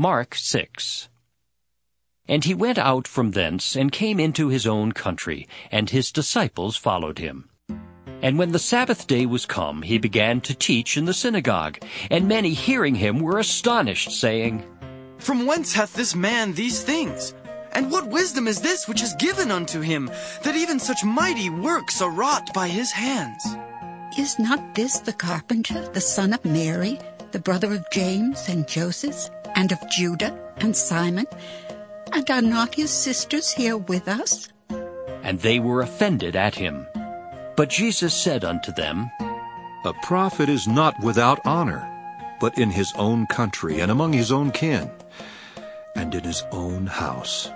Mark 6. And he went out from thence, and came into his own country, and his disciples followed him. And when the Sabbath day was come, he began to teach in the synagogue, and many hearing him were astonished, saying, From whence hath this man these things? And what wisdom is this which is given unto him, that even such mighty works are wrought by his hands? Is not this the carpenter, the son of Mary, the brother of James and Joseph, and of Juda and Simon? And are not his sisters here with us? And they were offended at him. But Jesus said unto them, A prophet is not without honor, but in his own country and among his own kin, and in his own house.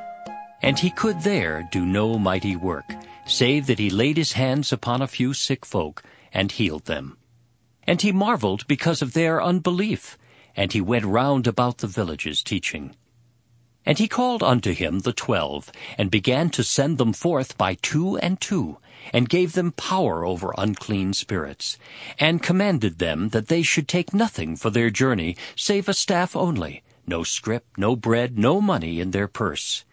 And he could there do no mighty work, save that he laid his hands upon a few sick folk, and healed them. And he marveled because of their unbelief, and he went round about the villages teaching. And he called unto him the twelve, and began to send them forth by two and two, and gave them power over unclean spirits, and commanded them that they should take nothing for their journey, save a staff only, no scrip, no bread, no money in their purse,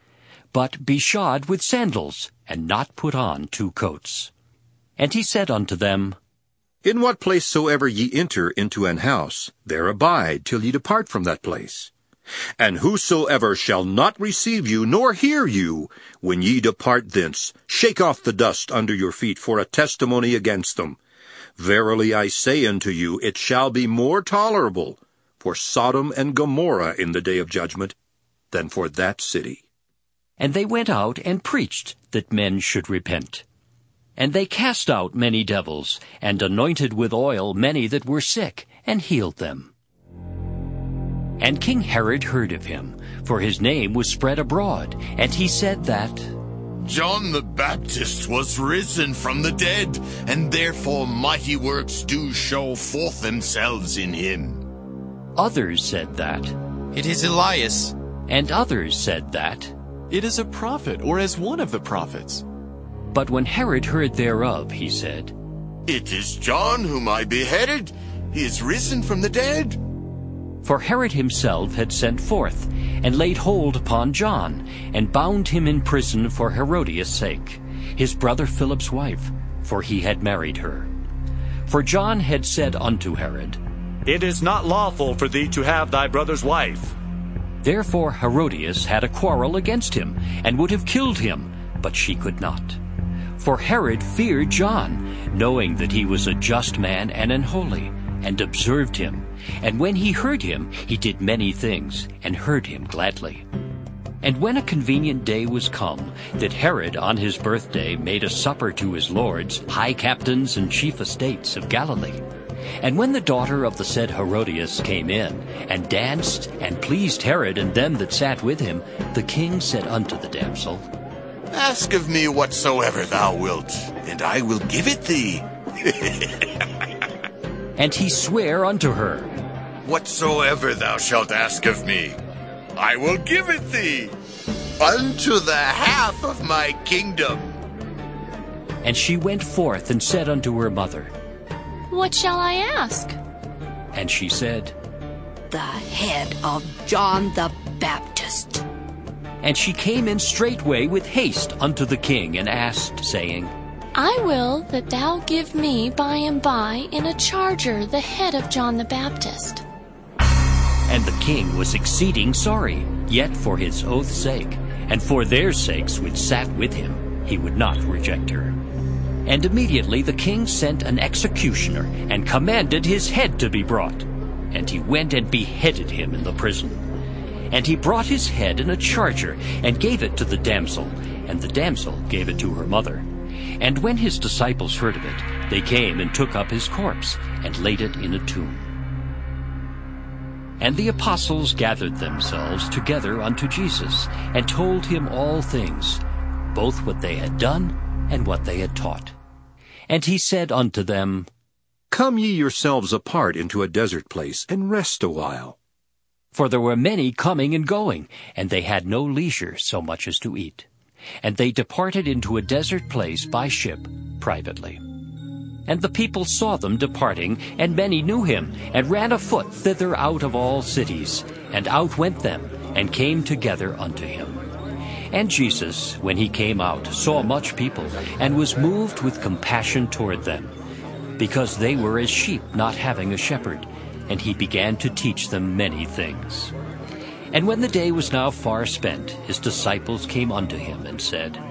but be shod with sandals, and not put on two coats. And he said unto them, In what place soever ye enter into an house, there abide till ye depart from that place. And whosoever shall not receive you, nor hear you, when ye depart thence, shake off the dust under your feet for a testimony against them. Verily I say unto you, it shall be more tolerable for Sodom and Gomorrah in the day of judgment than for that city. And they went out and preached that men should repent. And they cast out many devils, and anointed with oil many that were sick, and healed them. And King Herod heard of him, for his name was spread abroad, and he said that, John the Baptist was risen from the dead, and therefore mighty works do show forth themselves in him. Others said that, It is Elias. and others said that. It is a prophet, or as one of the prophets. But when Herod heard thereof, he said, It is John whom I beheaded. He is risen from the dead. For Herod himself had sent forth, and laid hold upon John, and bound him in prison for Herodias' sake, his brother Philip's wife, for he had married her. For John had said unto Herod, It is not lawful for thee to have thy brother's wife. Therefore Herodias had a quarrel against him, and would have killed him, but she could not. For Herod feared John, knowing that he was a just man and an holy, and observed him. And when he heard him, he did many things, and heard him gladly. And when a convenient day was come, that Herod on his birthday made a supper to his lords, high captains and chief estates of Galilee. And when the daughter of the said Herodias came in, and danced, and pleased Herod and them that sat with him, the king said unto the damsel, Ask of me whatsoever thou wilt, and I will give it thee. And he sware unto her, Whatsoever thou shalt ask of me, I will give it thee, unto the half of my kingdom. And she went forth and said unto her mother, What shall I ask? And she said, The head of John the Baptist. And she came in straightway with haste unto the king, and asked, saying, I will that thou give me by and by in a charger the head of John the Baptist. And the king was exceeding sorry, yet for his oath's sake, and for their sakes which sat with him, he would not reject her. And immediately the king sent an executioner, and commanded his head to be brought. And he went and beheaded him in the prison. And he brought his head in a charger, and gave it to the damsel, and the damsel gave it to her mother. And when his disciples heard of it, they came and took up his corpse, and laid it in a tomb. And the apostles gathered themselves together unto Jesus, and told him all things, both what they had done and what they had taught. And he said unto them, Come ye yourselves apart into a desert place, and rest a while. For there were many coming and going, and they had no leisure so much as to eat. And they departed into a desert place by ship privately. And the people saw them departing, and many knew him, and ran afoot thither out of all cities. And out went them, and came together unto him. And Jesus, when he came out, saw much people, and was moved with compassion toward them, because they were as sheep not having a shepherd, and he began to teach them many things. And when the day was now far spent, his disciples came unto him and said,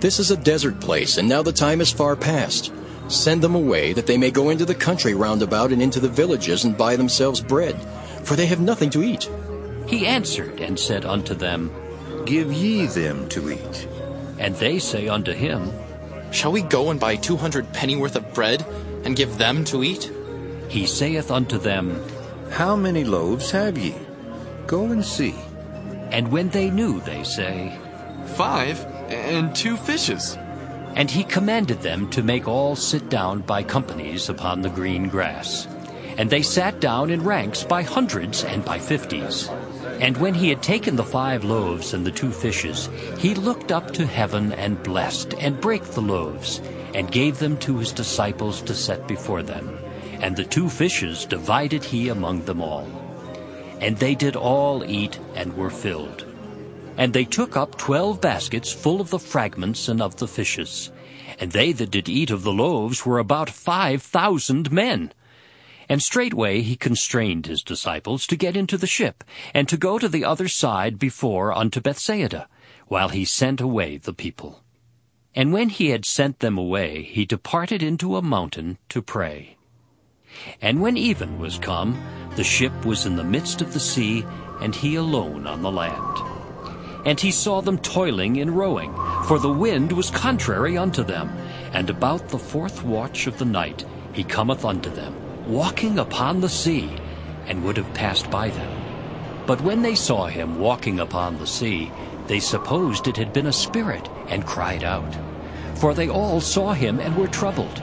This is a desert place, and now the time is far past. Send them away, that they may go into the country round about and into the villages and buy themselves bread, for they have nothing to eat. He answered and said unto them, Give ye them to eat. And they say unto him, Shall we go and buy two hundred pennyworth of bread, and give them to eat? He saith unto them, How many loaves have ye? Go and see. And when they knew, they say, Five and two fishes. And he commanded them to make all sit down by companies upon the green grass. And they sat down in ranks by hundreds and by fifties. And when he had taken the five loaves and the two fishes, he looked up to heaven and blessed, and brake the loaves, and gave them to his disciples to set before them. And the two fishes divided he among them all. And they did all eat and were filled. And they took up twelve baskets full of the fragments and of the fishes. And they that did eat of the loaves were about five thousand men. And straightway he constrained his disciples to get into the ship, and to go to the other side before unto Bethsaida, while he sent away the people. And when he had sent them away, he departed into a mountain to pray. And when even was come, the ship was in the midst of the sea, and he alone on the land. And he saw them toiling in rowing, for the wind was contrary unto them. And about the fourth watch of the night he cometh unto them, walking upon the sea, and would have passed by them. But when they saw him walking upon the sea, they supposed it had been a spirit, and cried out. For they all saw him and were troubled.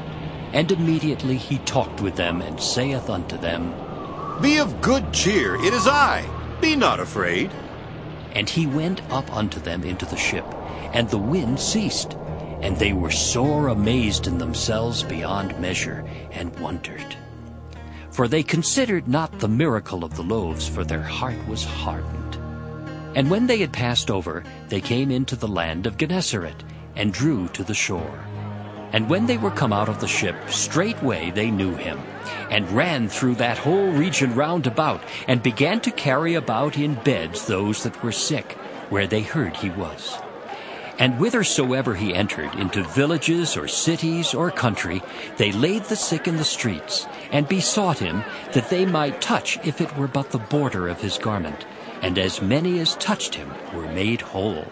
And immediately he talked with them, and saith unto them, Be of good cheer, it is I. Be not afraid. And he went up unto them into the ship, and the wind ceased. And they were sore amazed in themselves beyond measure, and wondered. For they considered not the miracle of the loaves, for their heart was hardened. And when they had passed over, they came into the land of Gennesaret, and drew to the shore. And when they were come out of the ship, straightway they knew him, and ran through that whole region round about, and began to carry about in beds those that were sick, where they heard he was. And whithersoever he entered, into villages or cities or country, they laid the sick in the streets, and besought him that they might touch, if it were but the border of his garment. And as many as touched him were made whole.